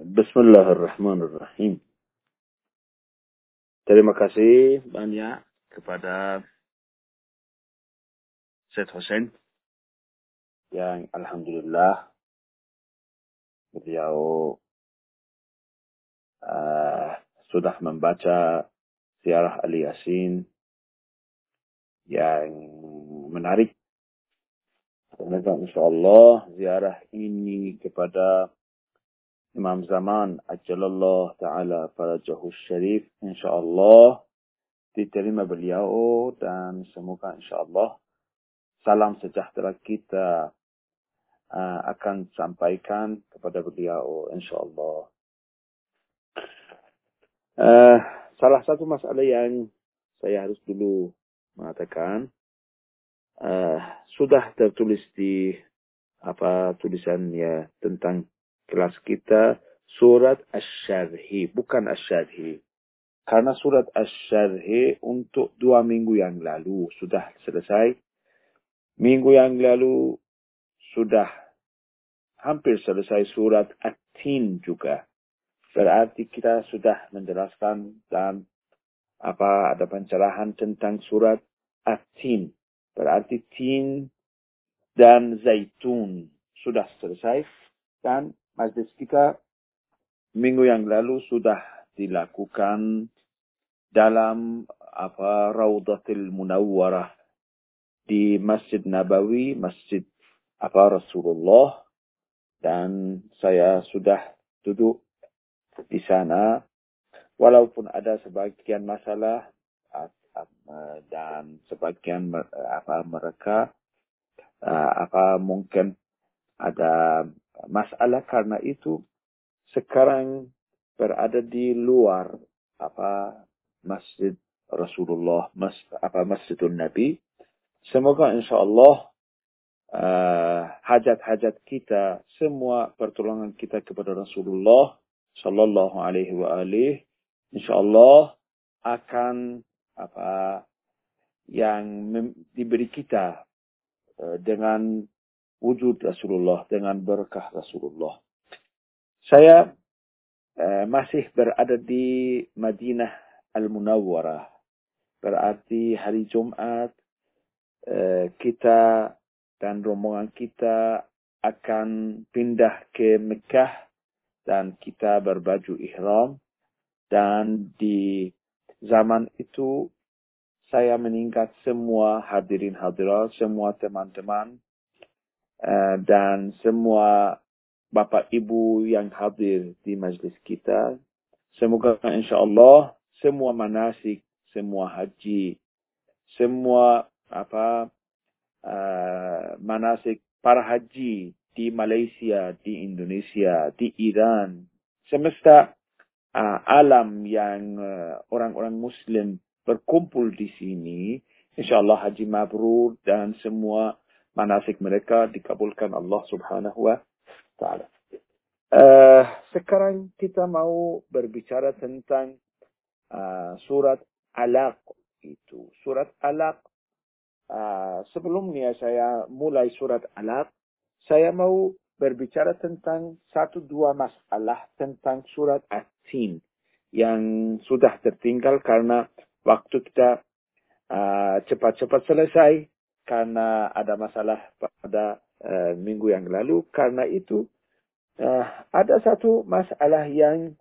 Bismillahirrahmanirrahim. Terima kasih banyak kepada Syed Hussein yang Alhamdulillah beliau uh, sudah membaca Siarah Ali Yasin yang menarik. Semoga insyaAllah ziarah ini kepada Imam Zaman Ajalallah Ta'ala Farajahul Syarif insyaAllah diterima beliau dan semoga insyaAllah salam sejahtera kita uh, akan sampaikan kepada beliau insyaAllah. Uh, salah satu masalah yang saya harus dulu mengatakan uh, sudah tertulis di apa tulisannya tentang kelas kita surat Asy-Syarhi, bukan Asy-Syarhi. Karena surat Asy-Syarhi untuk dua minggu yang lalu sudah selesai. Minggu yang lalu sudah hampir selesai surat At-Tin juga. Berarti kita sudah menjelaskan dan apa ada pencerahan tentang surat At-Tin. Berarti Tin dan Zaitun sudah selesai dan majlis kita minggu yang lalu sudah dilakukan dalam apa Raudatul Munawwarah di Masjid Nabawi, Masjid apa Rasulullah. Dan saya sudah duduk di sana. Walaupun ada sebagian masalah dan sebagian apa mereka apa mungkin ada masalah karena itu sekarang berada di luar apa masjid Rasulullah, mas, apa masjidun Nabi. Semoga insya Allah uh, hajat-hajat kita, semua pertolongan kita kepada Rasulullah Sallallahu Alaihi wa alih, insya Allah akan apa yang diberi kita uh, dengan wujud Rasulullah dengan berkah Rasulullah. Saya eh, masih berada di Madinah Al-Munawwarah. Berarti hari Jumat eh, kita dan rombongan kita akan pindah ke Mekah dan kita berbaju ihram dan di zaman itu saya meningkat semua hadirin hadirat, semua teman-teman dan semua Bapak Ibu yang hadir di majlis kita. Semoga insya Allah semua manasik, semua haji, semua apa uh, manasik para haji di Malaysia, di Indonesia, di Iran, semesta uh, alam yang orang-orang uh, Muslim berkumpul di sini, insya Allah haji mabrur dan semua manasik mereka dikabulkan Allah Subhanahu wa taala. Uh, sekarang kita mau berbicara tentang uh, surat Alaq itu. Surat Alaq uh, sebelumnya saya mulai surat Alaq, saya mau berbicara tentang satu dua masalah tentang surat At-Tin yang sudah tertinggal karena waktu kita cepat-cepat uh, selesai karena ada masalah pada uh, minggu yang lalu. Karena itu uh, ada satu masalah yang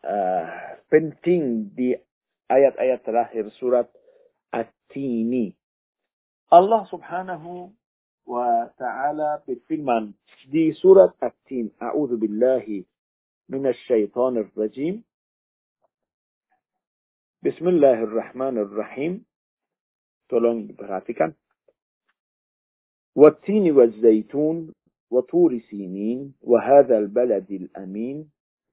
uh, penting di ayat-ayat terakhir surat At-Tini. Allah subhanahu wa ta'ala berfirman di surat At-Tin. A'udhu billahi minasyaitanir rajim. Bismillahirrahmanirrahim. Tolong diperhatikan. والتين والزيتون وطور سينين وهذا البلد الأمين.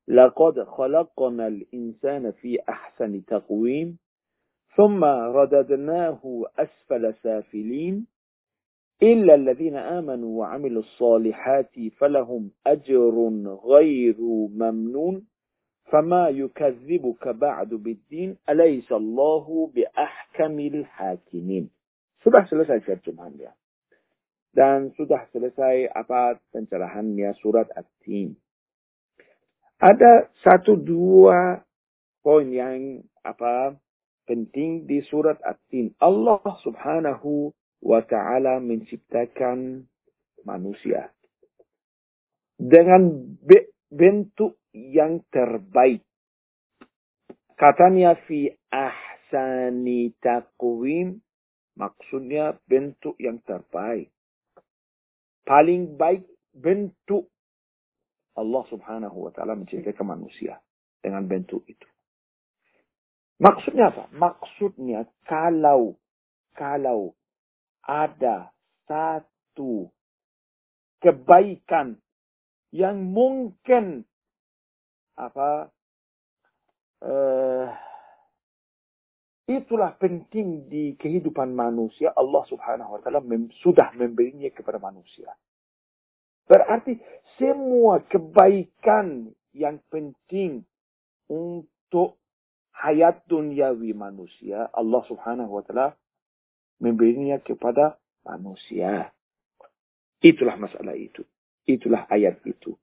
لقد خلقنا الإنسان في أحسن تقويم ثم رددناه أسفل سافلين. إلا الذين آمنوا وعملوا الصالحات فلهم أجر غير ممنون. فما يكذبك بعد بالدين أليس الله بأحكم الحاكمين؟ sudah selesai terjemahannya dan sudah selesai apa pencerahannya surat At-Tin. Ada satu dua poin yang apa penting di surat At-Tin. Allah Subhanahu wa taala menciptakan manusia dengan bentuk yang terbaik. Katanya fi ahsani taqwim maksudnya bentuk yang terbaik. Paling baik bentuk Allah subhanahu wa ta'ala menciptakan manusia dengan bentuk itu. Maksudnya apa? Maksudnya kalau kalau ada satu kebaikan yang mungkin apa uh, itulah penting di kehidupan manusia Allah Subhanahu wa taala mem sudah memberinya kepada manusia. Berarti semua kebaikan yang penting untuk hayat duniawi manusia, Allah subhanahu wa ta'ala memberinya kepada manusia. Itulah masalah itu. Itulah ayat itu.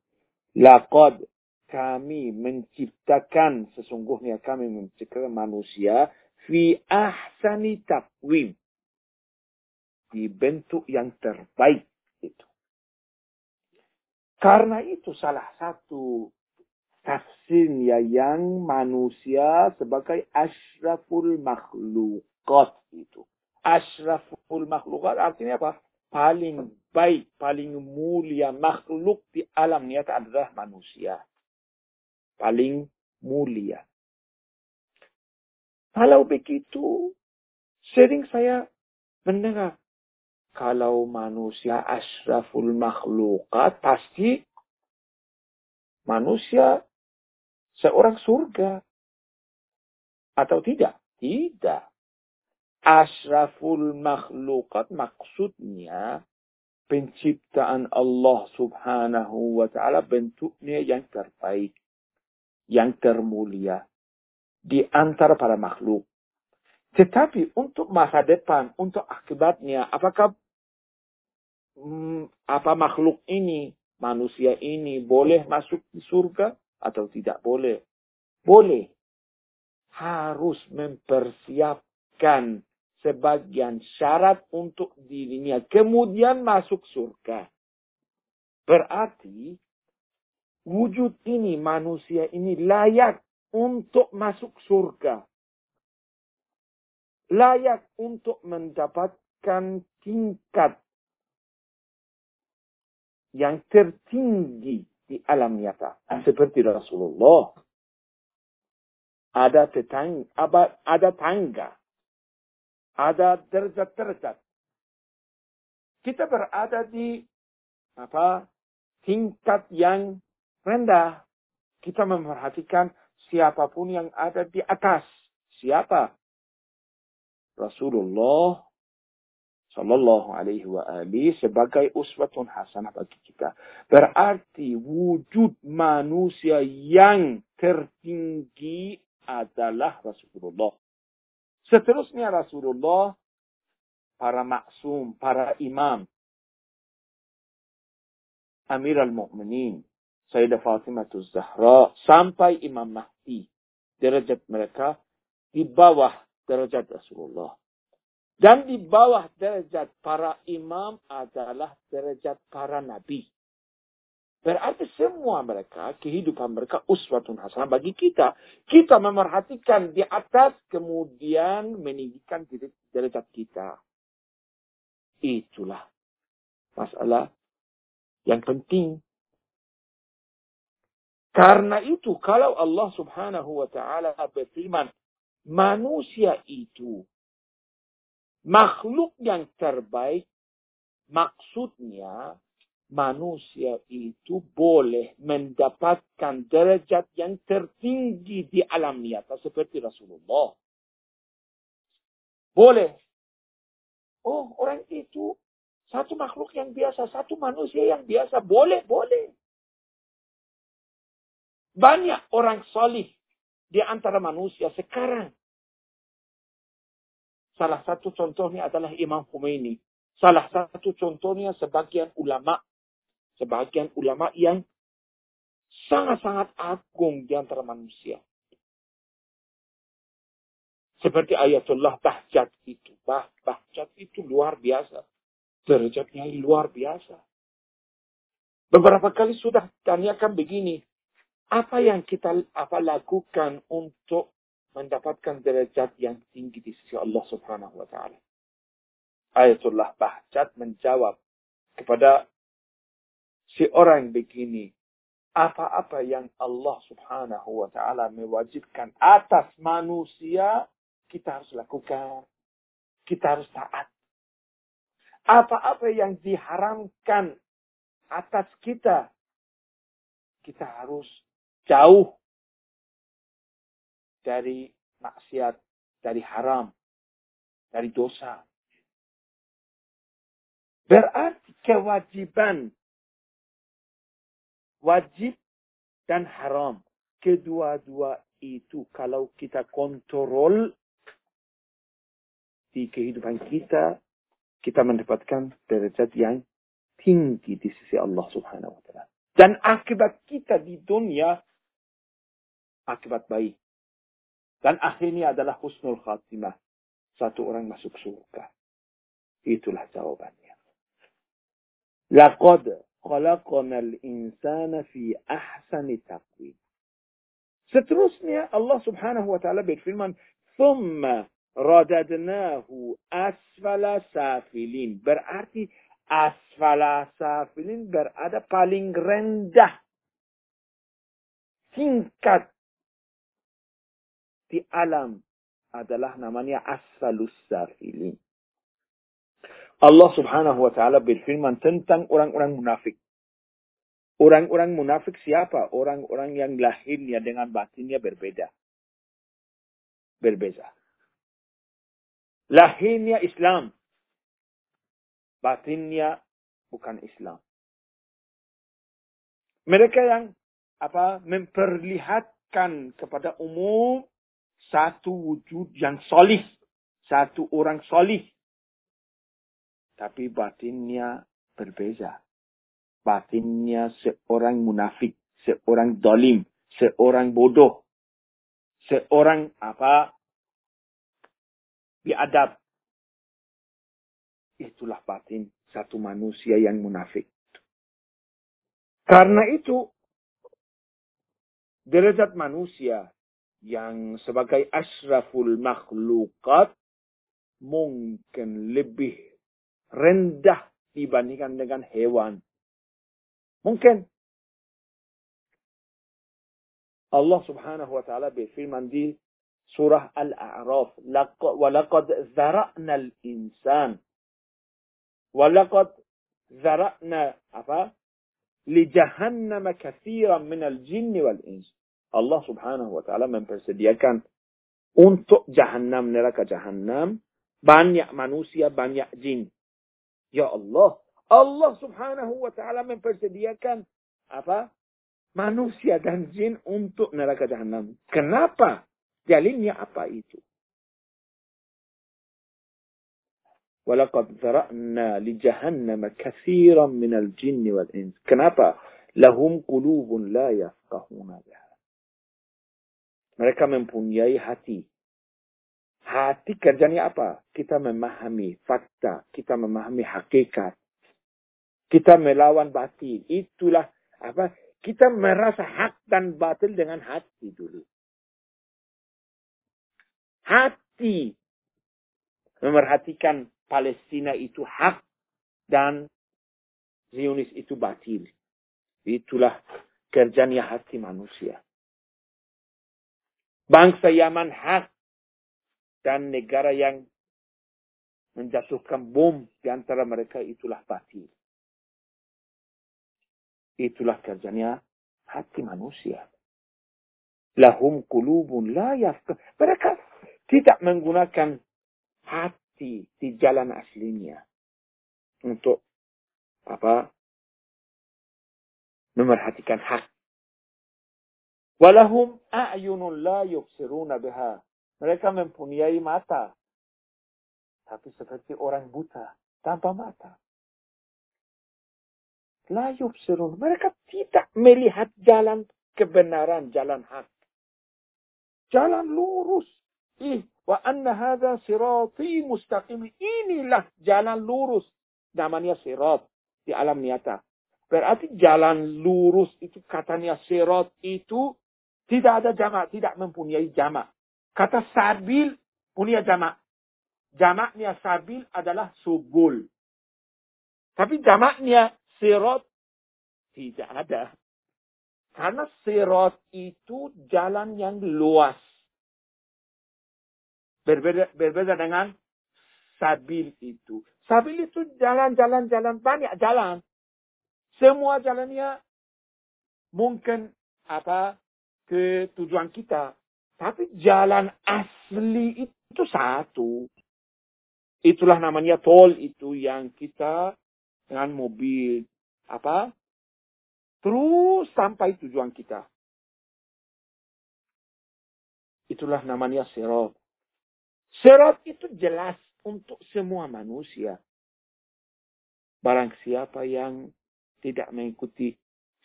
Laqad kami menciptakan, sesungguhnya kami menciptakan manusia fi ahsani takwim. Di bentuk yang terbaik itu. Karena itu salah satu tafsirnya yang manusia sebagai ashraful makhlukat itu. Ashraful makhlukat artinya apa? Paling baik, paling mulia makhluk di alam nyata adalah manusia. Paling mulia. Kalau begitu, sering saya mendengar kalau manusia asraful makhlukat, pasti manusia seorang surga. Atau tidak? Tidak. Asraful makhlukat maksudnya penciptaan Allah subhanahu wa ta'ala bentuknya yang terbaik. Yang termulia. Di antara para makhluk. Tetapi untuk masa depan, untuk akibatnya, apakah hmm, apa makhluk ini, manusia ini boleh masuk di surga atau tidak boleh? Boleh. Harus mempersiapkan sebagian syarat untuk dirinya. Kemudian masuk surga. Berarti wujud ini, manusia ini layak untuk masuk surga. Layak untuk mendapatkan tingkat yang tertinggi di alam nyata. Seperti Rasulullah. Ada tetangga, ada tangga. Ada derajat-derajat. Kita berada di apa tingkat yang rendah. Kita memperhatikan siapa pun yang ada di atas. Siapa? Rasulullah Sallallahu alaihi wa alihi sebagai uswatun hasanah bagi kita. Berarti wujud manusia yang tertinggi adalah Rasulullah. Seterusnya Rasulullah, para maksum, para imam, Amir al-Mu'minin, Sayyidah Fatimah Zahra, sampai Imam Mahdi. Derajat mereka di bawah derajat Rasulullah. Dan di bawah derajat para imam adalah derajat para nabi. Berarti semua mereka, kehidupan mereka uswatun hasanah bagi kita. Kita memerhatikan di atas, kemudian meninggikan derajat kita. Itulah masalah yang penting. Karena itu, kalau Allah subhanahu wa ta'ala berfirman, manusia itu makhluk yang terbaik maksudnya manusia itu boleh mendapatkan derajat yang tertinggi di alam nyata seperti Rasulullah. Boleh. Oh, orang itu satu makhluk yang biasa, satu manusia yang biasa. Boleh, boleh. Banyak orang solih di antara manusia sekarang Salah satu contohnya adalah Imam Khomeini. Salah satu contohnya sebagian ulama. Sebagian ulama yang sangat-sangat agung di antara manusia. Seperti ayatullah bahjat itu. Bah, bahjat itu luar biasa. Derajatnya luar biasa. Beberapa kali sudah tanyakan begini. Apa yang kita apa lakukan untuk mendapatkan derajat yang tinggi di sisi Allah subhanahu wa ta'ala. Ayatullah Bahjat menjawab kepada si orang begini. Apa-apa yang Allah subhanahu wa ta'ala mewajibkan atas manusia, kita harus lakukan. Kita harus taat. Apa-apa yang diharamkan atas kita, kita harus jauh dari maksiat, dari haram, dari dosa. Berarti kewajiban, wajib dan haram. Kedua-dua itu kalau kita kontrol di kehidupan kita, kita mendapatkan derajat yang tinggi di sisi Allah subhanahu wa ta'ala. Dan akibat kita di dunia, akibat baik. Dan akhirnya adalah husnul khatimah. Satu orang masuk surga. Itulah jawabannya. Laqad khalaqanal insana fi ahsani taqwim. Seterusnya Allah subhanahu wa ta'ala berfirman, Thumma radadnahu asfala safilin. Berarti asfala safilin berada paling rendah. singkat di alam adalah namanya asfalus safilin. Allah subhanahu wa ta'ala berfirman tentang orang-orang munafik. Orang-orang munafik siapa? Orang-orang yang lahirnya dengan batinnya berbeda. Berbeza. Lahirnya Islam batinnya bukan Islam. Mereka yang apa memperlihatkan kepada umum satu wujud yang solih, satu orang solih, tapi batinnya berbeza. Batinnya seorang munafik, seorang dolim, seorang bodoh, seorang apa biadab, Itulah batin satu manusia yang munafik. Karena itu, derajat manusia yang sebagai asraful makhlukat mungkin lebih rendah dibandingkan dengan hewan. Mungkin. Allah subhanahu wa ta'ala berfirman di surah Al-A'raf. وَلَقَدْ Walaqad zara'na apa? Li jahannam katsiran minal jinni wal ins. Allah subhanahu wa ta'ala mempersediakan untuk jahanam neraka jahanam banyak manusia banyak jin. Ya Allah, Allah subhanahu wa ta'ala mempersediakan apa? Manusia dan jin untuk neraka jahanam. Kenapa? Jalinnya apa itu? Walaqad zara'na li jahannama katsiran minal jinni wal ins. Kenapa? Lahum qulubun la yafqahuna biha mereka mempunyai hati. Hati kerjanya apa? Kita memahami fakta kita memahami hakikat. Kita melawan batil itulah apa? Kita merasa hak dan batil dengan hati dulu. Hati. Memerhatikan Palestina itu hak dan Zionis itu batil. Itulah kerjanya hati manusia. Bangsa Yaman hak dan negara yang menjatuhkan bom di antara mereka itulah batil. Itulah kerjanya hati manusia. Lahum kulubun la yafka. Mereka tidak menggunakan hati hati di jalan aslinya untuk apa memerhatikan hak. Walahum a'yunun la yubsiruna biha. Mereka mempunyai mata. Tapi seperti orang buta tanpa mata. La yubsirun. Mereka tidak melihat jalan kebenaran, jalan hak. Jalan lurus. Ih, wa anna hadha sirati mustaqim. Inilah jalan lurus. Namanya sirat di alam nyata. Berarti jalan lurus itu katanya sirat itu tidak ada jamak, tidak mempunyai jamak. Kata sabil punya jamak. Jamaknya sabil adalah subul. Tapi jamaknya sirot tidak ada. Karena sirot itu jalan yang luas. Berbeda, berbeda dengan sabil itu. Sabil itu jalan-jalan-jalan banyak jalan. Semua jalannya mungkin apa ke tujuan kita. Tapi jalan asli itu satu. Itulah namanya tol itu yang kita dengan mobil apa terus sampai tujuan kita. Itulah namanya serot. Serot itu jelas untuk semua manusia. Barang siapa yang tidak mengikuti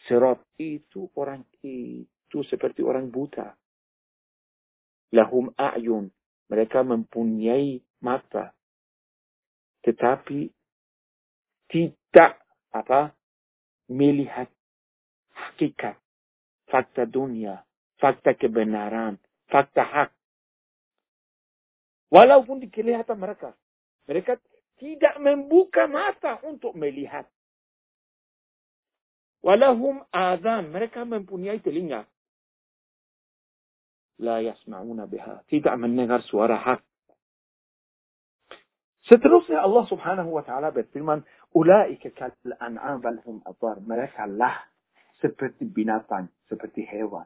serot itu orang itu seperti orang buta. Lahum a'yun. Mereka mempunyai mata tetapi tidak apa melihat hakikat, fakta dunia, fakta kebenaran, fakta hak. Walaupun kelihatan mereka, mereka tidak membuka mata untuk melihat. Walahum azan, mereka mempunyai telinga. La yasma'una biha, tidak mendengar suara hak. Seterusnya Allah subhanahu wa ta'ala berfirman, Ulaika kal an'am balhum adar. Mereka lah seperti binatang, seperti hewan.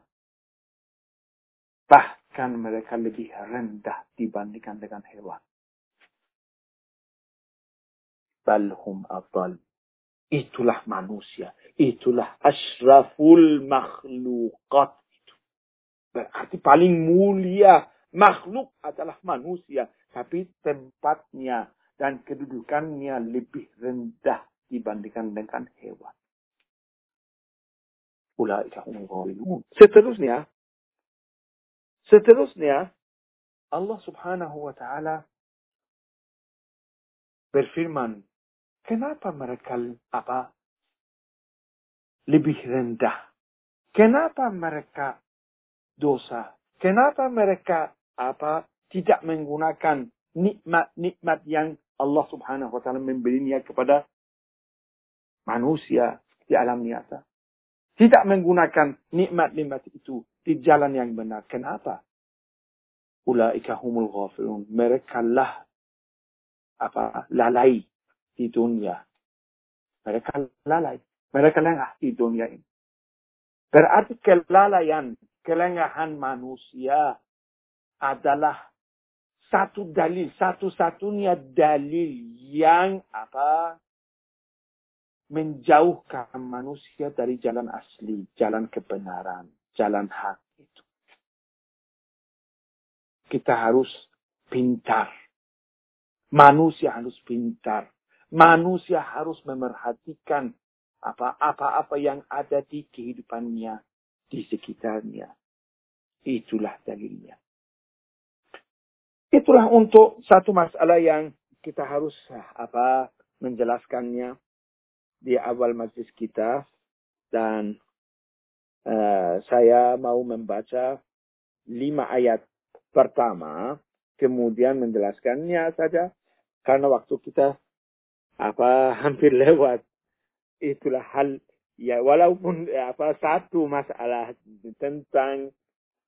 Bahkan mereka lebih rendah dibandingkan dengan hewan. Balhum adal. Itulah manusia. Itulah makhlukat. Berarti paling mulia makhluk adalah manusia tapi tempatnya dan kedudukannya lebih rendah dibandingkan dengan hewan. Seterusnya, seterusnya Allah Subhanahu wa taala berfirman, kenapa mereka apa lebih rendah? Kenapa mereka dosa? Kenapa mereka apa tidak menggunakan nikmat-nikmat yang Allah subhanahu wa ta'ala memberinya kepada manusia di alam nyata. Tidak menggunakan nikmat-nikmat itu di jalan yang benar. Kenapa? Ulaika humul ghafirun. Mereka lah apa lalai di dunia. Mereka lalai. Mereka lengah di dunia ini. Berarti kelalaian, kelengahan manusia adalah satu dalil, satu-satunya dalil yang apa menjauhkan manusia dari jalan asli, jalan kebenaran, jalan hak itu. Kita harus pintar. Manusia harus pintar. Manusia harus memerhatikan apa-apa yang ada di kehidupannya, di sekitarnya. Itulah dalilnya. Itulah untuk satu masalah yang kita harus apa menjelaskannya di awal majlis kita dan uh, saya mau membaca lima ayat pertama kemudian menjelaskannya saja karena waktu kita apa hampir lewat itulah hal ya walaupun apa satu masalah tentang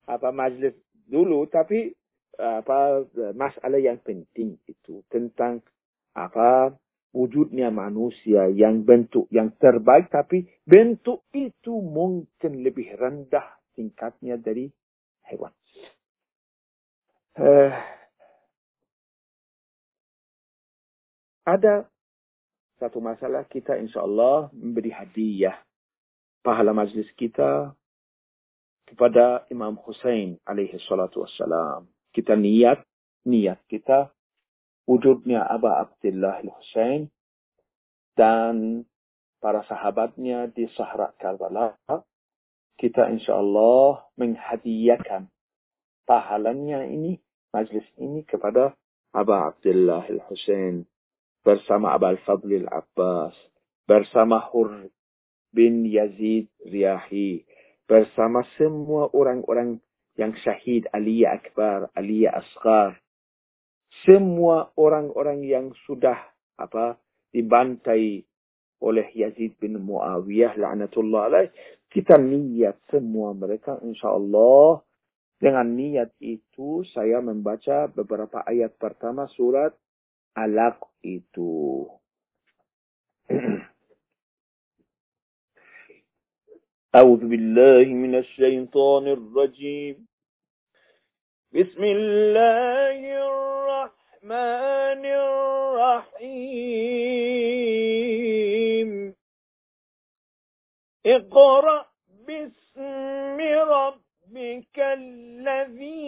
apa majlis dulu tapi apa masalah yang penting itu tentang apa wujudnya manusia yang bentuk yang terbaik tapi bentuk itu mungkin lebih rendah tingkatnya dari hewan. Uh, ada satu masalah kita insya Allah memberi hadiah pahala majlis kita kepada Imam Hussein alaihi salatu wassalam. Kita niat, niat kita wujudnya Aba Abdullah al-Husain dan para sahabatnya di Sahara Karbala, kita insya Allah menghadiahkan pahalanya ini, majlis ini kepada Aba Abdullah al-Husain bersama Abal Fadlil Abbas, bersama Hur bin Yazid Riyahi, bersama semua orang-orang yang syahid Aliyah Akbar, Aliyah Asghar, semua orang-orang yang sudah apa dibantai oleh Yazid bin Muawiyah la'natullah alaih. Kita niat semua mereka insyaAllah. Dengan niat itu saya membaca beberapa ayat pertama surat Alaq itu. أعوذ بالله من الشيطان الرجيم بسم الله الرحمن الرحيم اقرأ باسم ربك الذي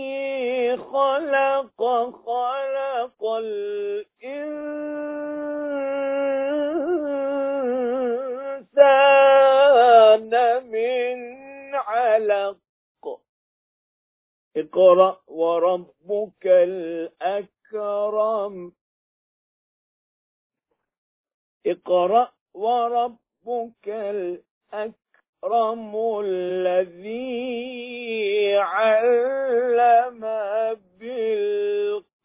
خلق خلق الإنسان من علق. اقرأ وربك الأكرم. اقرأ وربك الأكرم. الذي علم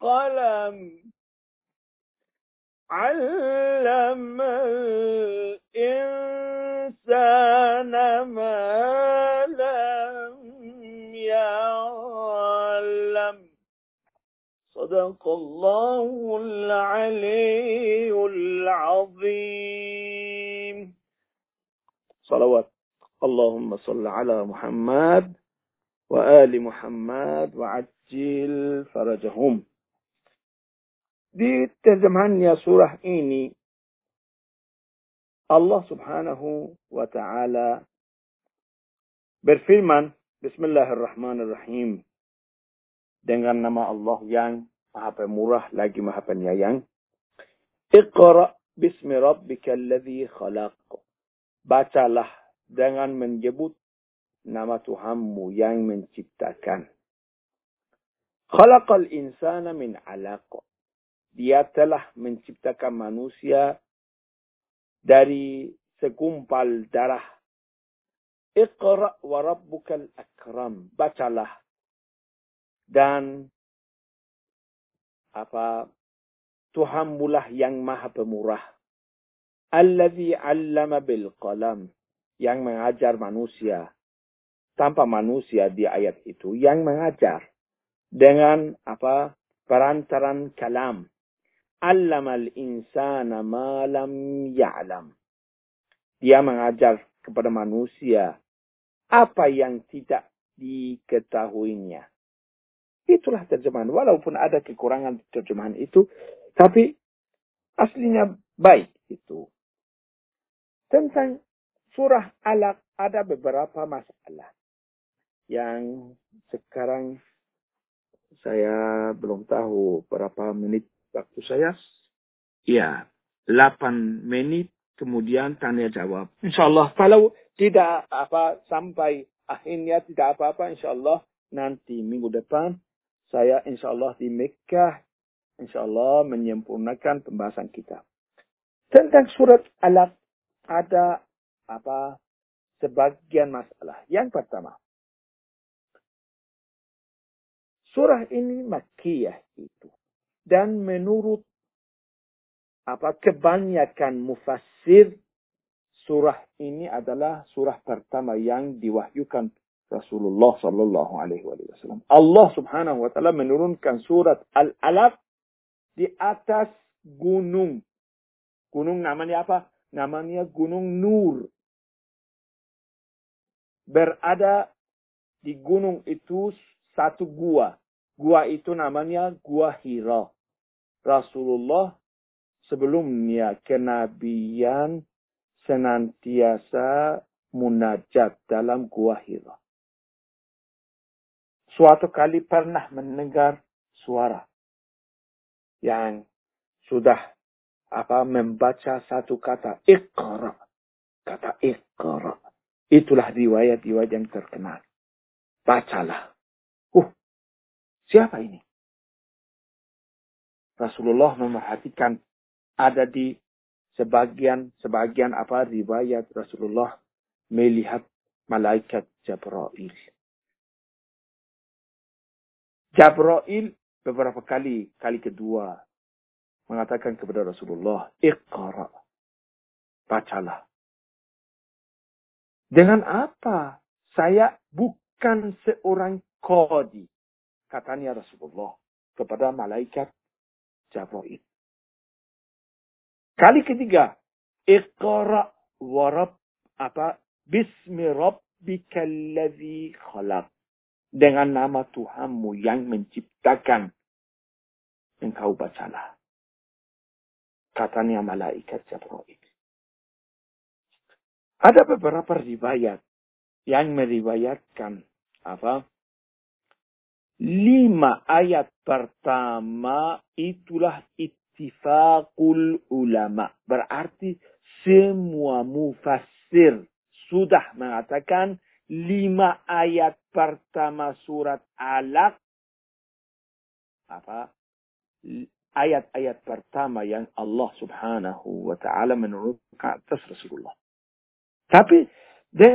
بالقلم علم الإنسان ما لم يعلم صدق الله العلي العظيم. صلوات اللهم صل على محمد وآل محمد وعجل فرجهم Di terjemahannya surah ini, Allah subhanahu wa ta'ala berfirman, Bismillahirrahmanirrahim. Dengan nama Allah yang maha pemurah lagi maha penyayang. Iqra bismi rabbika alladhi khalaq. Bacalah dengan menyebut nama Tuhanmu yang menciptakan. Khalaqal insana min alaq. Dia telah menciptakan manusia dari segumpal darah. Iqra wa rabbukal akram. Bacalah. Dan apa Tuhanmulah yang maha pemurah. Alladhi allama bil qalam. Yang mengajar manusia. Tanpa manusia di ayat itu. Yang mengajar. Dengan apa perantaran kalam al insana ma lam ya'lam. Dia mengajar kepada manusia apa yang tidak diketahuinya. Itulah terjemahan. Walaupun ada kekurangan terjemahan itu, tapi aslinya baik itu. Tentang surah Alaq ada beberapa masalah yang sekarang saya belum tahu berapa menit waktu saya ya 8 menit kemudian tanya jawab. Insya Allah kalau tidak apa sampai akhirnya tidak apa-apa insya Allah nanti minggu depan saya insya Allah di Mekah insya Allah menyempurnakan pembahasan kita. Tentang surat Alaq ada apa sebagian masalah. Yang pertama, surah ini makiyah itu. Dan menurut apa kebanyakan mufassir surah ini adalah surah pertama yang diwahyukan Rasulullah Sallallahu Alaihi Wasallam. Allah Subhanahu Wa Taala menurunkan surat Al-Alaq di atas gunung. Gunung namanya apa? Namanya Gunung Nur. Berada di gunung itu satu gua. Gua itu namanya Gua Hira. Rasulullah sebelumnya kenabian senantiasa munajat dalam gua Hira. Suatu kali pernah mendengar suara yang sudah apa membaca satu kata Iqra. Kata Iqra. Itulah riwayat-riwayat yang terkenal. Bacalah. Uh, siapa ini? Rasulullah memerhatikan ada di sebagian sebagian apa riwayat Rasulullah melihat malaikat Jabrail. Jabrail beberapa kali, kali kedua mengatakan kepada Rasulullah, Iqra. Bacalah. Dengan apa? Saya bukan seorang kodi. Katanya Rasulullah kepada malaikat Jabrail. Kali ketiga, Iqra warab apa? Bismi rabbika alladhi khalaq. Dengan nama Tuhanmu yang menciptakan. Engkau bacalah. Katanya malaikat Jabrail. Ada beberapa riwayat yang meriwayatkan apa? Lima ayat pertama itulah ittifaqul ulama. Berarti semua mufassir sudah mengatakan lima ayat pertama surat Alaq apa ayat-ayat pertama yang Allah Subhanahu wa taala menurunkan atas Rasulullah. Tapi de,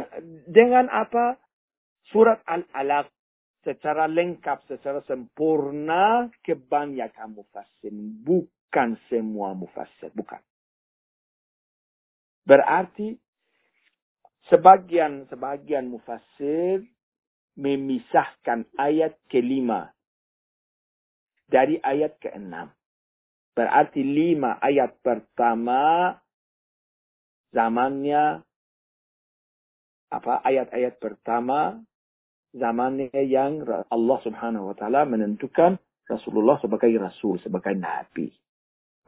dengan apa surat Al-Alaq secara lengkap, secara sempurna kebanyakan mufassir, bukan semua mufassir, bukan. Berarti sebagian sebagian mufassir memisahkan ayat kelima dari ayat keenam. Berarti lima ayat pertama zamannya apa ayat-ayat pertama zamannya yang Allah Subhanahu wa taala menentukan Rasulullah sebagai rasul, sebagai nabi.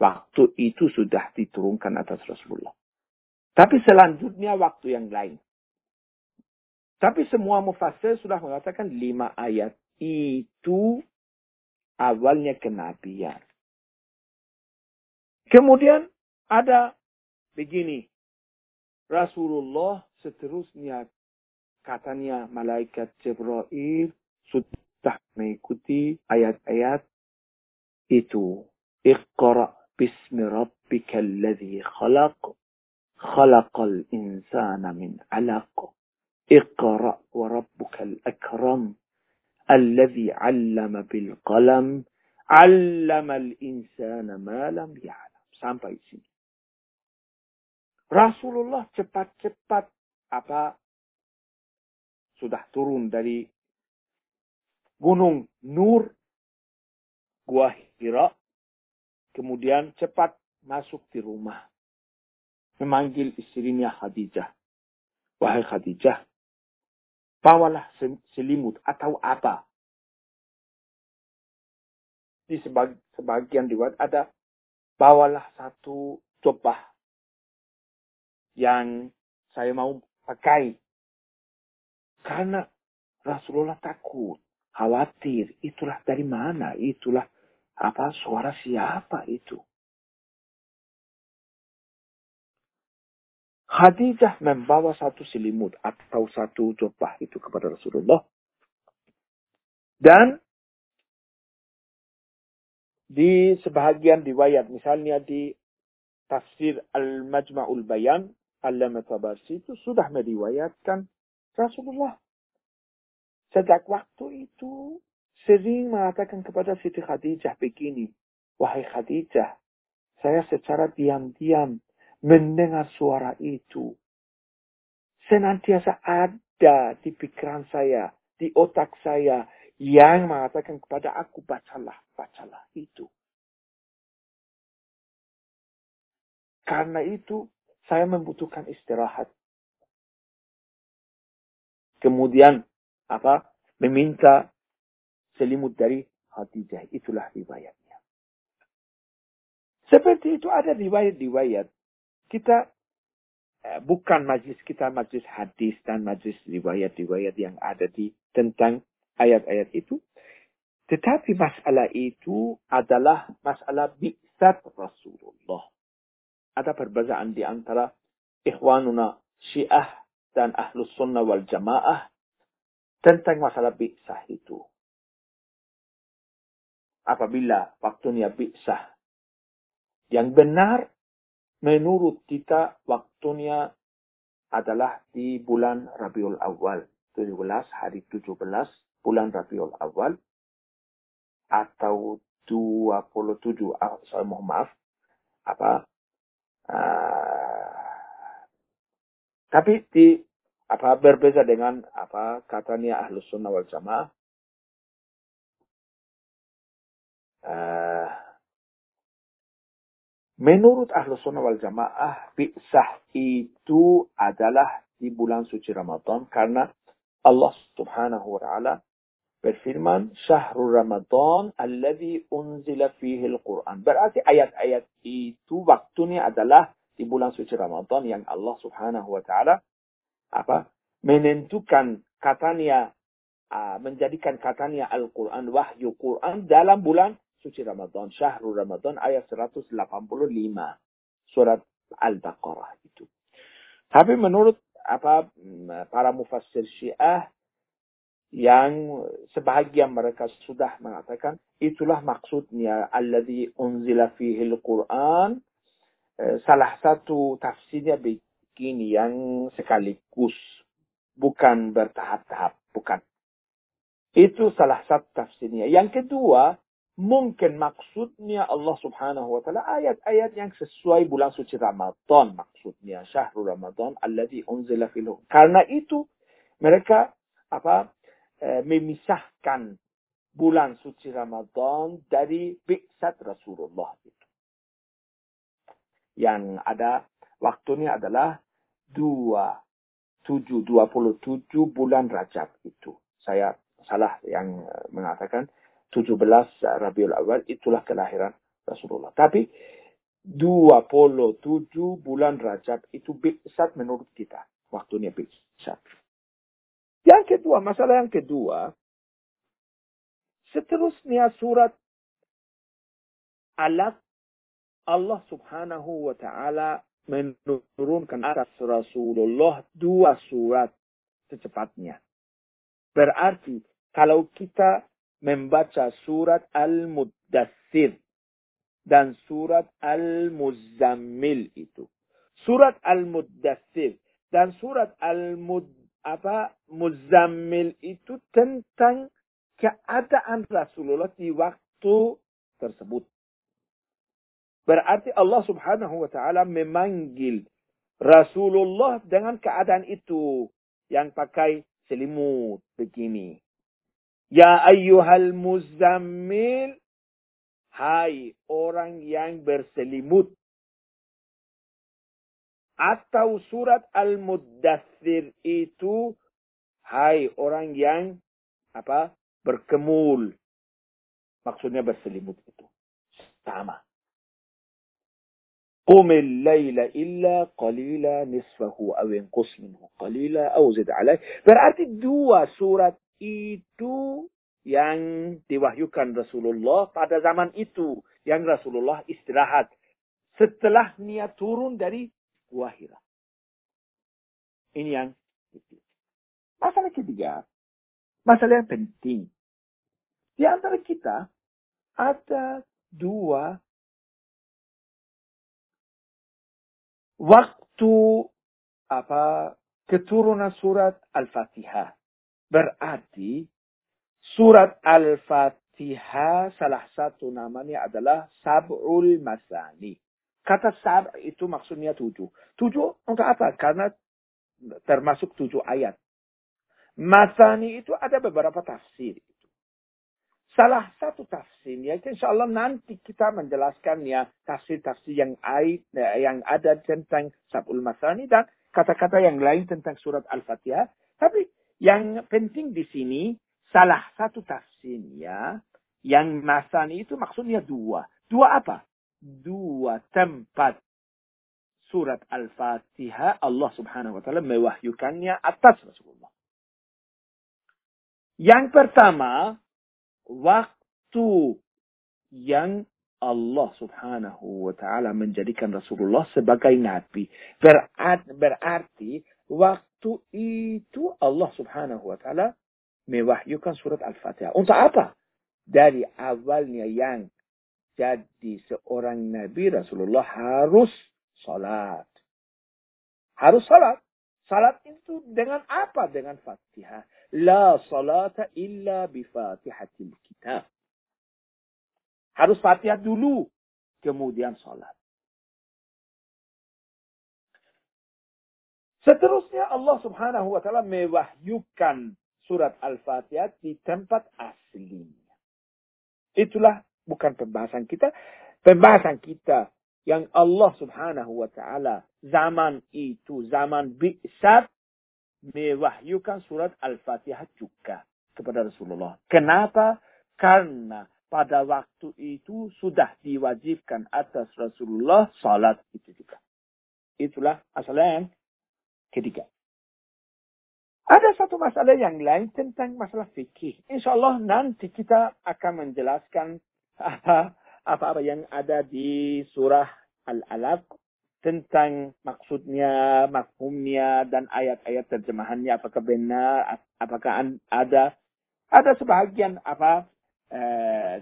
Waktu itu sudah diturunkan atas Rasulullah. Tapi selanjutnya waktu yang lain. Tapi semua mufassir sudah mengatakan lima ayat itu awalnya kenabian. Kemudian ada begini. Rasulullah seterusnya katanya malaikat Jibril sudah mengikuti ayat-ayat itu. Iqra bismi rabbikal ladzi khalaq khalaqal insana min 'alaq. Iqra wa rabbukal akram الذي علم بالقلم علم الإنسان ما لم يعلم sampai sini. Rasulullah cepat-cepat apa sudah turun dari gunung Nur gua Hira kemudian cepat masuk di rumah memanggil istrinya Khadijah wahai Khadijah bawalah selimut atau apa di sebagian riwayat ada bawalah satu jubah yang saya mau pakai. Karena Rasulullah takut, khawatir, itulah dari mana, itulah apa suara siapa itu. Khadijah membawa satu selimut atau satu jubah itu kepada Rasulullah. Dan di sebahagian riwayat, misalnya di tafsir Al-Majma'ul Bayan, Allama Tabarsi itu sudah meriwayatkan Rasulullah. Sejak waktu itu sering mengatakan kepada Siti Khadijah begini, Wahai Khadijah, saya secara diam-diam mendengar suara itu. Senantiasa ada di pikiran saya, di otak saya, yang mengatakan kepada aku, bacalah, bacalah itu. Karena itu, saya membutuhkan istirahat. Kemudian, apa? Meminta selimut dari Khadijah. Itulah riwayatnya. Seperti itu ada riwayat-riwayat. Kita eh, bukan majlis kita majlis hadis dan majlis riwayat-riwayat yang ada di tentang ayat-ayat itu. Tetapi masalah itu adalah masalah bi'sat Rasulullah. Ada perbezaan di antara ikhwanuna Syiah dan Ahlus Sunnah wal Jamaah tentang masalah bi'sah itu. Apabila waktunya bi'sah yang benar menurut kita waktunya adalah di bulan Rabiul Awal. 17 hari 17 bulan Rabiul Awal atau 27 ah, saya mohon maaf. Apa? Uh, tapi di apa berbeda dengan apa katanya ahlus sunnah wal jamaah. Uh, menurut ahlus sunnah wal jamaah bi'sah itu adalah di bulan suci Ramadan karena Allah subhanahu wa ta'ala berfirman syahrul Ramadan alladhi unzila fihi al-Quran. Berarti ayat-ayat itu waktunya adalah di bulan suci Ramadan yang Allah Subhanahu wa taala apa? menentukan katanya menjadikan katanya Al-Quran wahyu Quran dalam bulan suci Ramadan, syahrul Ramadan ayat 185 surat Al-Baqarah itu. Tapi menurut apa para mufassir Syiah yang sebahagian mereka sudah mengatakan itulah maksudnya alladhi unzila fihi al-Quran eh, salah satu tafsirnya begini yang sekaligus bukan bertahap-tahap bukan. Itu salah satu tafsirnya. Yang kedua mungkin maksudnya Allah Subhanahu wa taala ayat-ayat yang sesuai bulan suci Ramadan maksudnya syahrul Ramadan alladhi unzila fihi karena itu mereka apa memisahkan bulan suci Ramadan dari bi'sat Rasulullah itu. Yang ada waktunya adalah 27, 27 bulan Rajab itu. Saya salah yang mengatakan 17 Rabiul Awal itulah kelahiran Rasulullah. Tapi 27 bulan Rajab itu bi'sat menurut kita. Waktunya bi'sat. Yang kedua, masalah yang kedua, seterusnya surat alat Allah subhanahu wa ta'ala menurunkan atas Rasulullah dua surat secepatnya. Berarti kalau kita membaca surat Al-Muddassir dan surat Al-Muzammil itu. Surat Al-Muddassir dan surat Al-Mud apa Muzammil itu tentang keadaan Rasulullah di waktu tersebut. Berarti Allah Subhanahu wa taala memanggil Rasulullah dengan keadaan itu yang pakai selimut begini. Ya ayyuhal muzammil hai orang yang berselimut atau surat Al-Muddathir itu hai orang yang apa berkemul. Maksudnya berselimut itu. Sama. قم الليل إلا قليلا نصفه أو ينقص منه قليلا أو زد عليه berarti dua surat itu yang diwahyukan Rasulullah pada zaman itu yang Rasulullah istirahat setelah niat turun dari wahira. Ini yang Masalah ketiga, masalah yang penting. Di antara kita ada dua waktu apa keturunan surat Al-Fatihah. Berarti surat Al-Fatihah salah satu namanya adalah Sab'ul Masani. Kata sab itu maksudnya tujuh. Tujuh untuk apa? Karena termasuk tujuh ayat. Masani itu ada beberapa tafsir. Salah satu tafsirnya, insya Allah nanti kita menjelaskannya tafsir-tafsir yang, yang ada tentang Sabul Masani dan kata-kata yang lain tentang surat Al-Fatihah. Tapi yang penting di sini, salah satu tafsirnya, yang Masani itu maksudnya dua. Dua apa? Dua tempat surat Al-Fatihah Allah Subhanahu wa taala mewahyukannya atas Rasulullah. Yang pertama, waktu yang Allah subhanahu wa ta'ala menjadikan Rasulullah sebagai Nabi. Berarti, waktu itu Allah subhanahu wa ta'ala mewahyukan surat Al-Fatihah. Untuk apa? Dari awalnya yang jadi seorang Nabi Rasulullah harus salat. Harus salat. Salat itu dengan apa? Dengan Fatihah. La salata illa bifatihatil kitab. Harus Fatihah dulu. Kemudian salat. Seterusnya Allah subhanahu wa ta'ala mewahyukan surat Al-Fatihah di tempat aslinya. Itulah bukan pembahasan kita. Pembahasan kita yang Allah subhanahu wa ta'ala zaman itu, zaman bi'sat, mewahyukan surat Al-Fatihah juga kepada Rasulullah. Kenapa? Karena pada waktu itu sudah diwajibkan atas Rasulullah salat itu juga. Itulah masalah yang ketiga. Ada satu masalah yang lain tentang masalah fikih. Insya Allah nanti kita akan menjelaskan apa-apa yang ada di surah Al-Alaq tentang maksudnya, makhumnya, dan ayat-ayat terjemahannya apakah benar, apakah ada ada sebagian apa Eh,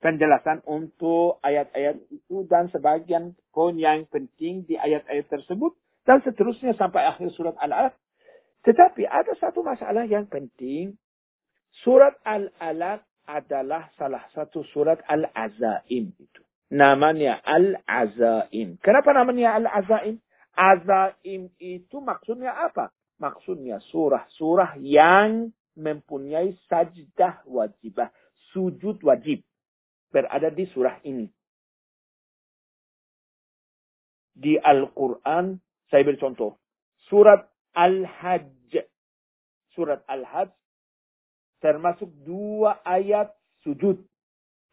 penjelasan untuk ayat-ayat itu dan sebagian poin yang penting di ayat-ayat tersebut dan seterusnya sampai akhir surat Al-Alaq. Tetapi ada satu masalah yang penting. Surat Al-Alaq adalah salah satu surat Al-Azaim itu. Namanya Al-Azaim. Kenapa namanya Al-Azaim? Azaim itu maksudnya apa? Maksudnya surah-surah yang mempunyai sajdah wajibah sujud wajib berada di surah ini. Di Al-Quran, saya beri contoh. Surat Al-Hajj. Surat Al-Hajj termasuk dua ayat sujud.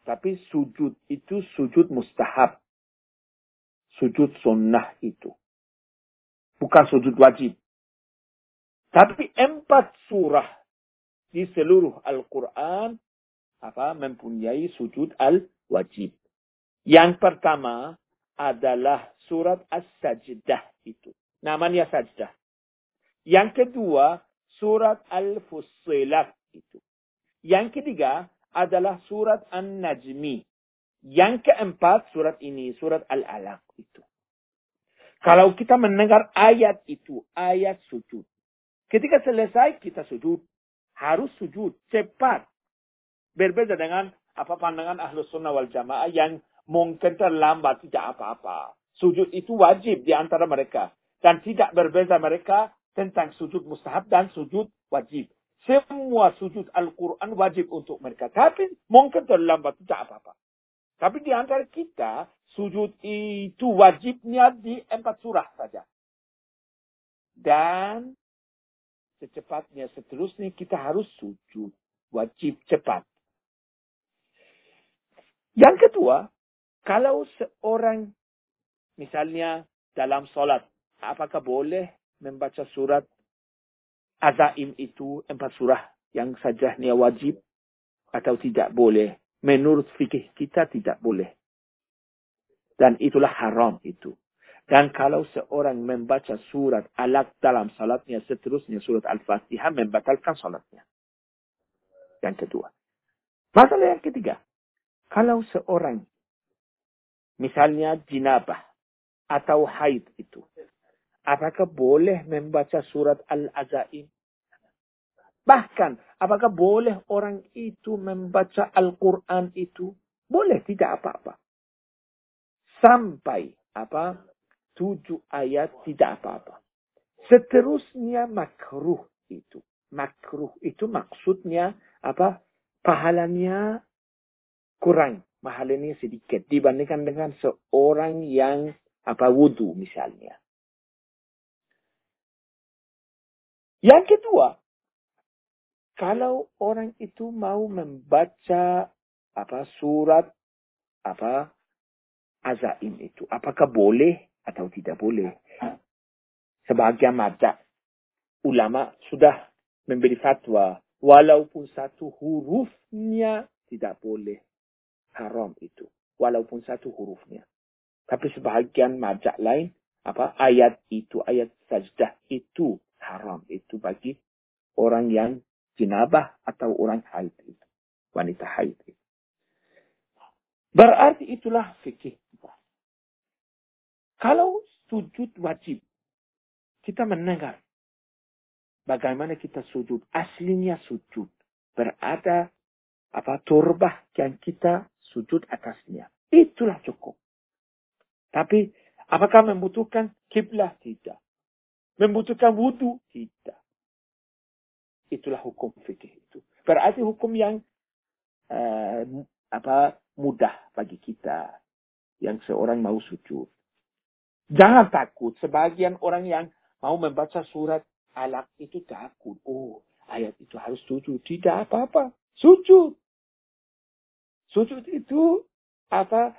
Tapi sujud itu sujud mustahab. Sujud sunnah itu. Bukan sujud wajib. Tapi empat surah di seluruh Al-Quran apa mempunyai sujud al-wajib. Yang pertama adalah surat As-Sajdah itu. Namanya Sajdah. Yang kedua surat Al-Fussilat itu. Yang ketiga adalah surat An-Najmi. Yang keempat surat ini, surat Al-Alaq itu. Kalau kita mendengar ayat itu, ayat sujud. Ketika selesai kita sujud, harus sujud cepat Berbeda dengan apa pandangan ahlus sunnah wal jamaah yang mungkin terlambat tidak apa-apa. Sujud itu wajib di antara mereka. Dan tidak berbeda mereka tentang sujud mustahab dan sujud wajib. Semua sujud Al-Quran wajib untuk mereka. Tapi mungkin terlambat tidak apa-apa. Tapi di antara kita, sujud itu wajibnya di empat surah saja. Dan secepatnya seterusnya kita harus sujud. Wajib cepat. Yang kedua, kalau seorang misalnya dalam sholat, apakah boleh membaca surat azaim itu empat surah yang sajahnya wajib atau tidak boleh? Menurut fikih kita tidak boleh. Dan itulah haram itu. Dan kalau seorang membaca surat alaq dalam salatnya, seterusnya surat Al-Fatihah membatalkan salatnya. Yang kedua. Masalah yang ketiga. Kalau seorang misalnya jinabah atau haid itu, apakah boleh membaca surat Al-Azaim? Bahkan, apakah boleh orang itu membaca Al-Quran itu? Boleh, tidak apa-apa. Sampai apa? Tujuh ayat tidak apa-apa. Seterusnya makruh itu. Makruh itu maksudnya apa? Pahalanya kurang mahalnya sedikit dibandingkan dengan seorang yang apa wudhu misalnya. Yang kedua, kalau orang itu mau membaca apa surat apa azaim itu, apakah boleh atau tidak boleh? Sebagian mata ulama sudah memberi fatwa, walaupun satu hurufnya tidak boleh haram itu. walaupun satu hurufnya. Tapi sebahagian majak lain, apa ayat itu, ayat sajdah itu haram. Itu bagi orang yang jinabah atau orang haid itu. Wanita haid itu. Berarti itulah fikih kita. Kalau sujud wajib, kita mendengar bagaimana kita sujud. Aslinya sujud. Berada apa turbah yang kita sujud atasnya. Itulah cukup. Tapi apakah membutuhkan kiblah? Tidak. Membutuhkan wudhu? Tidak. Itulah hukum fikih itu. Berarti hukum yang uh, apa mudah bagi kita yang seorang mau sujud. Jangan takut. Sebagian orang yang mau membaca surat alaq itu takut. Oh, ayat itu harus sujud. Tidak apa-apa. Sujud. Sujud itu apa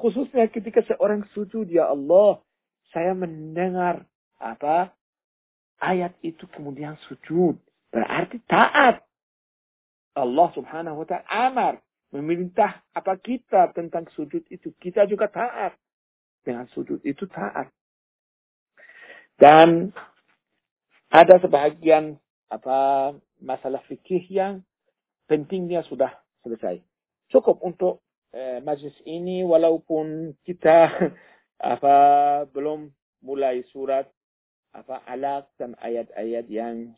khususnya ketika seorang sujud ya Allah saya mendengar apa? Ayat itu kemudian sujud. Berarti taat. Allah Subhanahu wa taala amar memerintah apa kita tentang sujud itu. Kita juga taat. Dengan sujud itu taat. Dan ada sebagian apa masalah fikih yang pentingnya sudah selesai. Cukup untuk eh, majlis ini walaupun kita apa belum mulai surat apa alaq dan ayat-ayat yang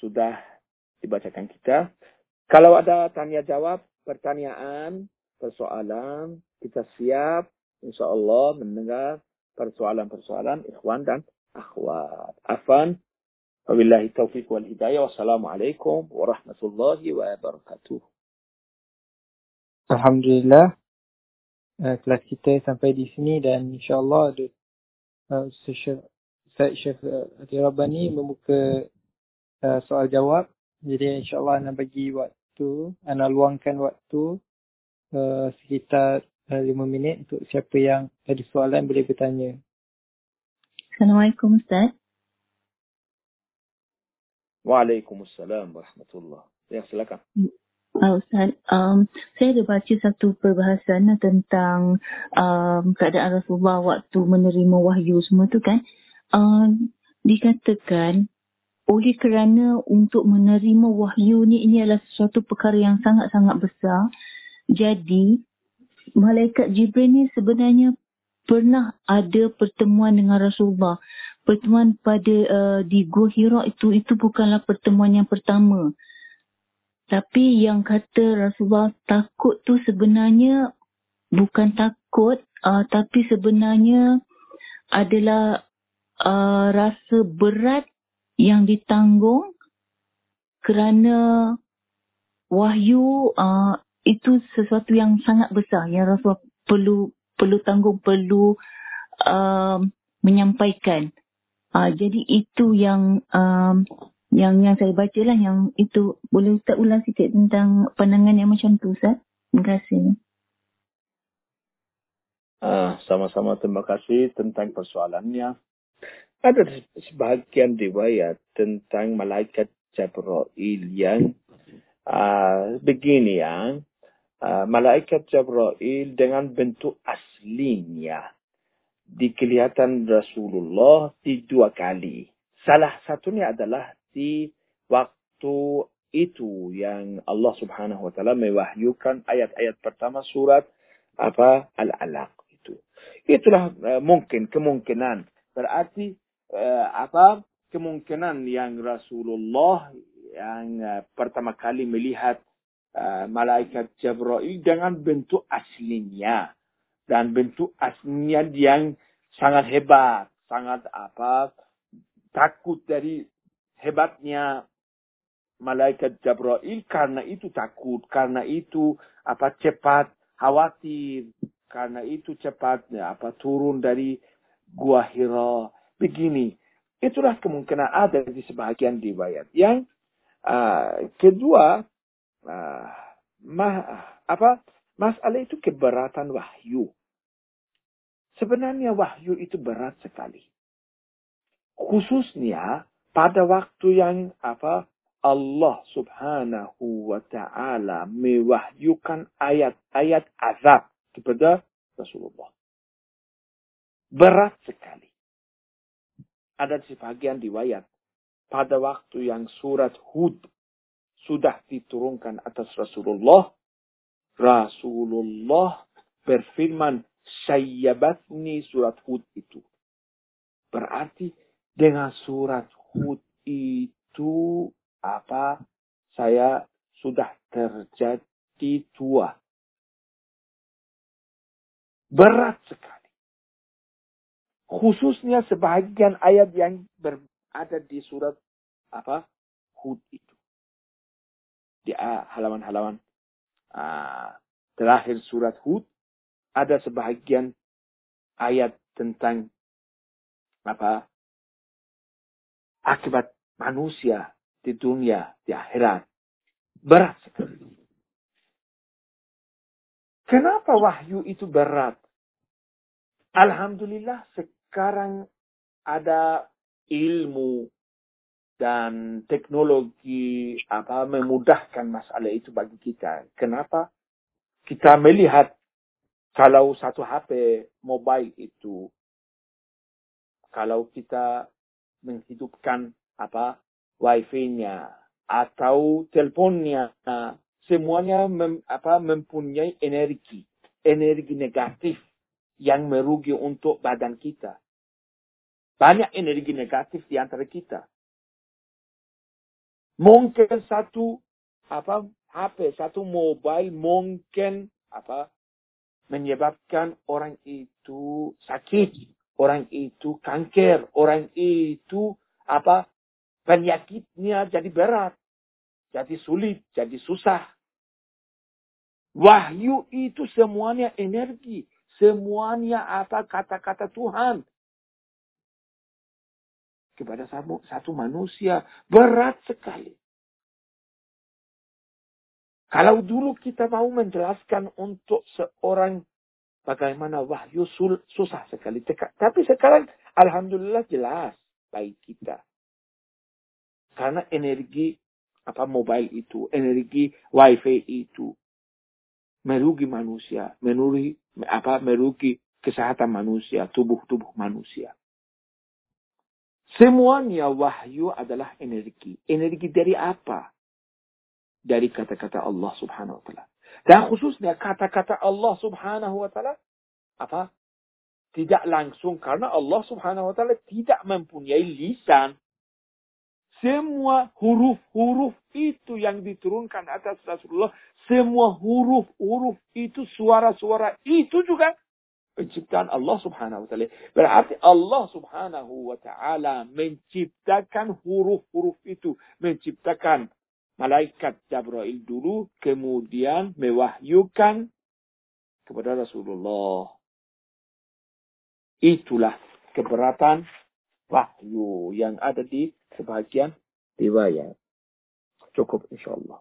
sudah dibacakan kita. Kalau ada tanya jawab, pertanyaan, persoalan, kita siap insya Allah mendengar persoalan-persoalan ikhwan dan akhwat. Afan. Wabillahi taufiq wal hidayah. Wassalamualaikum warahmatullahi wabarakatuh. Alhamdulillah uh, kelas kita sampai di sini dan insyaAllah ada uh, Ustaz Syekh Ati Rabbani membuka uh, soal jawab. Jadi insyaAllah nak bagi waktu, nak luangkan waktu uh, sekitar uh, 5 minit untuk siapa yang ada soalan boleh bertanya. Assalamualaikum Ustaz. Waalaikumsalam warahmatullahi. Ya silakan. Uh, Ustaz, um, saya ada baca satu perbahasan tentang um, keadaan Rasulullah waktu menerima wahyu semua tu kan. Um, dikatakan oleh kerana untuk menerima wahyu ni ini adalah sesuatu perkara yang sangat-sangat besar. Jadi, Malaikat Jibril ni sebenarnya pernah ada pertemuan dengan Rasulullah. Pertemuan pada uh, di Gua Hira itu, itu bukanlah pertemuan yang pertama. Tapi yang kata Rasulullah takut tu sebenarnya bukan takut uh, tapi sebenarnya adalah uh, rasa berat yang ditanggung kerana wahyu uh, itu sesuatu yang sangat besar yang Rasulullah perlu perlu tanggung perlu uh, menyampaikan. Uh, jadi itu yang um, yang yang saya baca lah yang itu boleh Ustaz ulang sikit tentang pandangan yang macam tu Ustaz. Terima kasih. Ah, sama-sama terima kasih tentang persoalannya. Ada sebahagian riwayat tentang malaikat Jibril yang uh, begini yang uh, malaikat Jibril dengan bentuk aslinya dikelihatan Rasulullah di dua kali. Salah satunya adalah di waktu itu yang Allah Subhanahu wa taala mewahyukan ayat-ayat pertama surat apa Al-Alaq itu. Itulah uh, mungkin kemungkinan berarti apa kemungkinan yang Rasulullah yang uh, pertama kali melihat uh, malaikat Jibril dengan bentuk aslinya. Dan bentuk aslinya yang sangat hebat, sangat apa takut dari hebatnya malaikat Jibril. Karena itu takut, karena itu apa cepat khawatir, karena itu cepat apa turun dari gua Hira. Begini, itulah kemungkinan ada di sebagian riwayat. Yang uh, kedua, uh, mah, apa masalah itu keberatan wahyu. Sebenarnya wahyu itu berat sekali. Khususnya pada waktu yang apa Allah Subhanahu wa taala mewahyukan ayat-ayat azab kepada Rasulullah. Berat sekali. Ada sebagian riwayat pada waktu yang surat Hud sudah diturunkan atas Rasulullah, Rasulullah berfirman, sayyabatni surat Hud itu. Berarti dengan surat Hud itu apa saya sudah terjadi tua. Berat sekali. Khususnya sebagian ayat yang berada di surat apa Hud itu di halaman-halaman uh, terakhir surat Hud ada sebagian ayat tentang apa akibat manusia di dunia di akhirat berat sekali. Kenapa wahyu itu berat? Alhamdulillah sekarang ada ilmu dan teknologi apa memudahkan masalah itu bagi kita. Kenapa? Kita melihat kalau satu HP mobile itu kalau kita menghidupkan apa wifi-nya atau teleponnya semuanya mem, apa mempunyai energi energi negatif yang merugi untuk badan kita banyak energi negatif di antara kita Mungkin satu apa HP, satu mobile mungkin apa menyebabkan orang itu sakit, orang itu kanker, orang itu apa penyakitnya jadi berat, jadi sulit, jadi susah. Wahyu itu semuanya energi, semuanya apa kata-kata Tuhan kepada satu manusia berat sekali. Kalau dulu kita mau menjelaskan untuk seorang bagaimana wahyu susah sekali. Tapi sekarang alhamdulillah jelas baik kita. Karena energi apa mobile itu, energi wifi itu merugi manusia, merugi apa merugi kesehatan manusia, tubuh-tubuh manusia. Semuanya wahyu adalah energi. Energi dari apa? Dari kata-kata Allah subhanahu wa ta'ala. Dan khususnya kata-kata Allah subhanahu wa ta'ala. Apa? Tidak langsung. Karena Allah subhanahu wa ta'ala tidak mempunyai lisan. Semua huruf-huruf itu yang diturunkan atas Rasulullah. Semua huruf-huruf itu, suara-suara itu juga penciptaan Allah Subhanahu wa taala. Berarti Allah Subhanahu wa taala menciptakan huruf-huruf itu, menciptakan malaikat Jabrail dulu kemudian mewahyukan kepada Rasulullah. Itulah keberatan wahyu yang ada di sebagian riwayat. Cukup insyaAllah.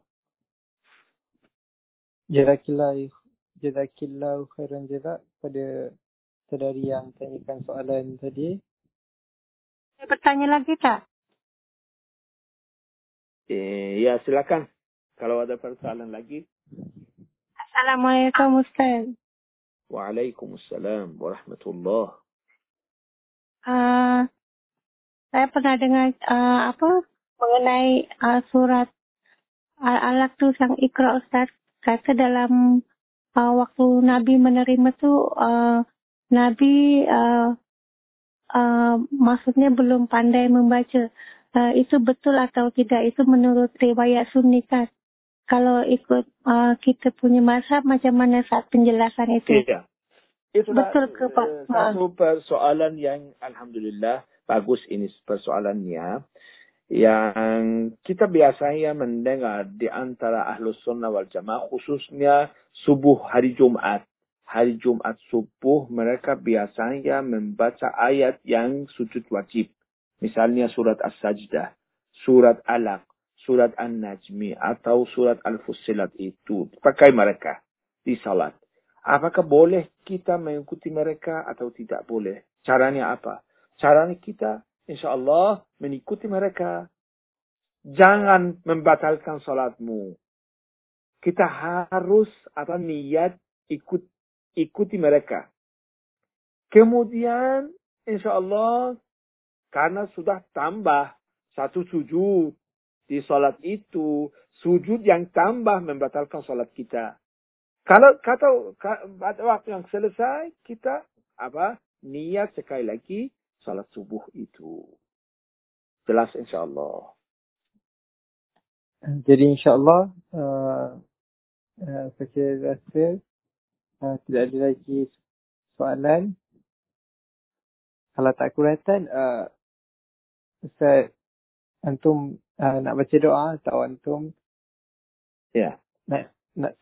Jazakallah Jazakillahu khairan jazak pada saudari yang tanyakan soalan tadi. Saya bertanya lagi tak? Eh, ya silakan. Kalau ada persoalan lagi. Assalamualaikum Ustaz. Waalaikumsalam warahmatullah. Uh, saya pernah dengar uh, apa mengenai uh, surat Al-Alaq tu sang Iqra Ustaz kata dalam uh, waktu Nabi menerima tu uh, Nabi uh, uh, maksudnya belum pandai membaca. Uh, itu betul atau tidak itu menurut riwayat sunni kan? Kalau ikut uh, kita punya masa macam mana saat penjelasan itu? Iya. Itulah betul ke Pak? Satu persoalan yang Alhamdulillah bagus ini persoalannya yang kita biasanya mendengar di antara ahlus sunnah wal jamaah khususnya subuh hari Jumat. Hari Jumat subuh mereka biasanya membaca ayat yang sujud wajib. Misalnya surat As-Sajdah, surat Alaq, surat An-Najmi atau surat Al-Fussilat itu pakai mereka di salat. Apakah boleh kita mengikuti mereka atau tidak boleh? Caranya apa? Caranya kita insya Allah mengikuti mereka. Jangan membatalkan salatmu. Kita harus apa niat ikut ikuti mereka. Kemudian insya Allah karena sudah tambah satu sujud di sholat itu, sujud yang tambah membatalkan sholat kita. Kalau kata pada waktu yang selesai kita apa niat sekali lagi sholat subuh itu. Jelas insya Allah. Jadi insya Allah uh, uh, saya rasa uh, tidak ada lagi soalan. Kalau tak kuratan, uh, Ustaz antum uh, nak baca doa atau antum Ya. nak nak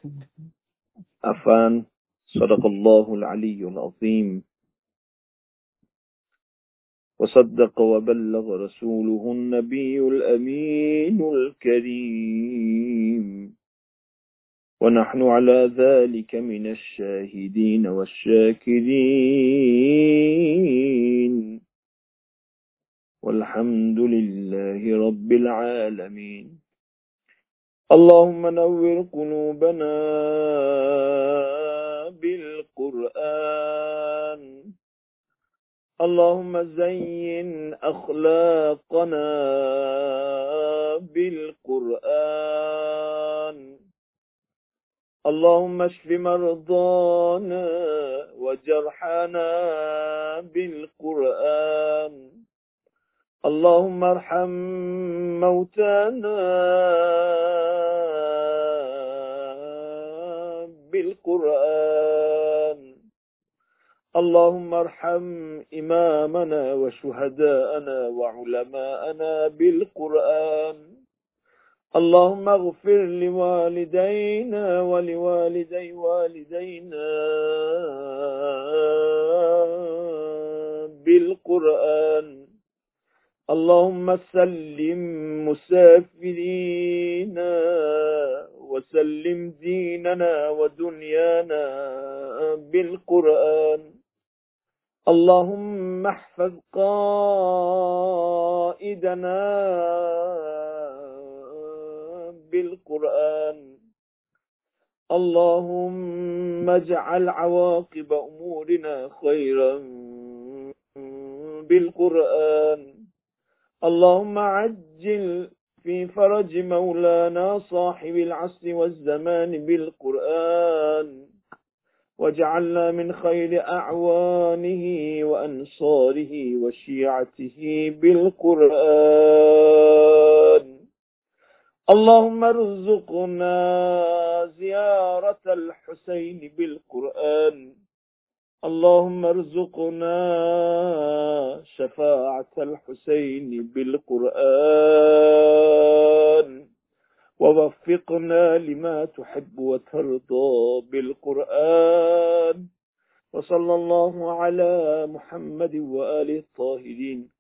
Afan Sadaqallahul Aliyyul Azim وصدق وبلغ رسوله النبي الأمين الكريم ونحن على ذلك من الشاهدين والشاكرين. والحمد لله رب العالمين. اللهم نور قلوبنا بالقرآن. اللهم زين أخلاقنا بالقرآن. اللهم اشف مرضانا وجرحنا بالقرآن. اللهم ارحم موتانا بالقرآن. اللهم ارحم إمامنا وشهداءنا وعلماءنا بالقرآن. اللهم اغفر لوالدينا ولوالدي والدينا بالقرآن. اللهم سلم مسافرينا وسلم ديننا ودنيانا بالقرآن. اللهم احفظ قائدنا بالقرآن. اللهم اجعل عواقب أمورنا خيرا بالقرآن. اللهم عجل في فرج مولانا صاحب العصر والزمان بالقرآن. واجعلنا من خير أعوانه وأنصاره وشيعته بالقرآن. اللهم ارزقنا زيارة الحسين بالقرآن. اللهم ارزقنا شفاعة الحسين بالقرآن. ووفقنا لما تحب وترضى بالقرآن. وصلى الله على محمد وآله الطاهرين.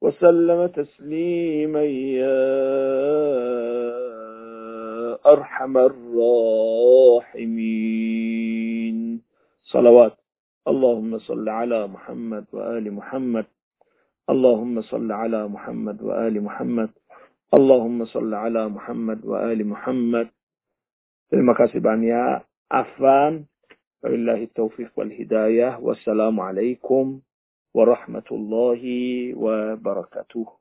وسلم تسليما يا أرحم الراحمين صلوات اللهم صل على محمد وآل محمد اللهم صل على محمد وآل محمد اللهم صل على محمد وآل محمد Terima kasih banyak. Afan. Wabillahi taufiq wal hidayah. Wassalamualaikum warahmatullahi wabarakatuh.